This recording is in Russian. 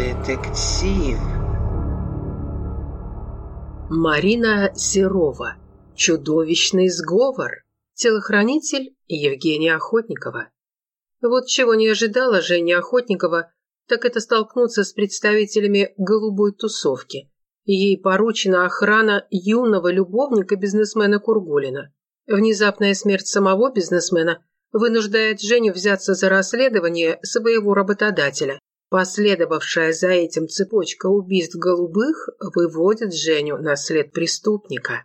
Детектив. Марина Серова. Чудовищный сговор. Телохранитель Евгения Охотникова. Вот чего не ожидала Женя Охотникова, так это столкнуться с представителями голубой тусовки. Ей поручена охрана юного любовника бизнесмена Кургулина. Внезапная смерть самого бизнесмена вынуждает Женю взяться за расследование своего работодателя. Последовавшая за этим цепочка убийств голубых выводит Женю на след преступника.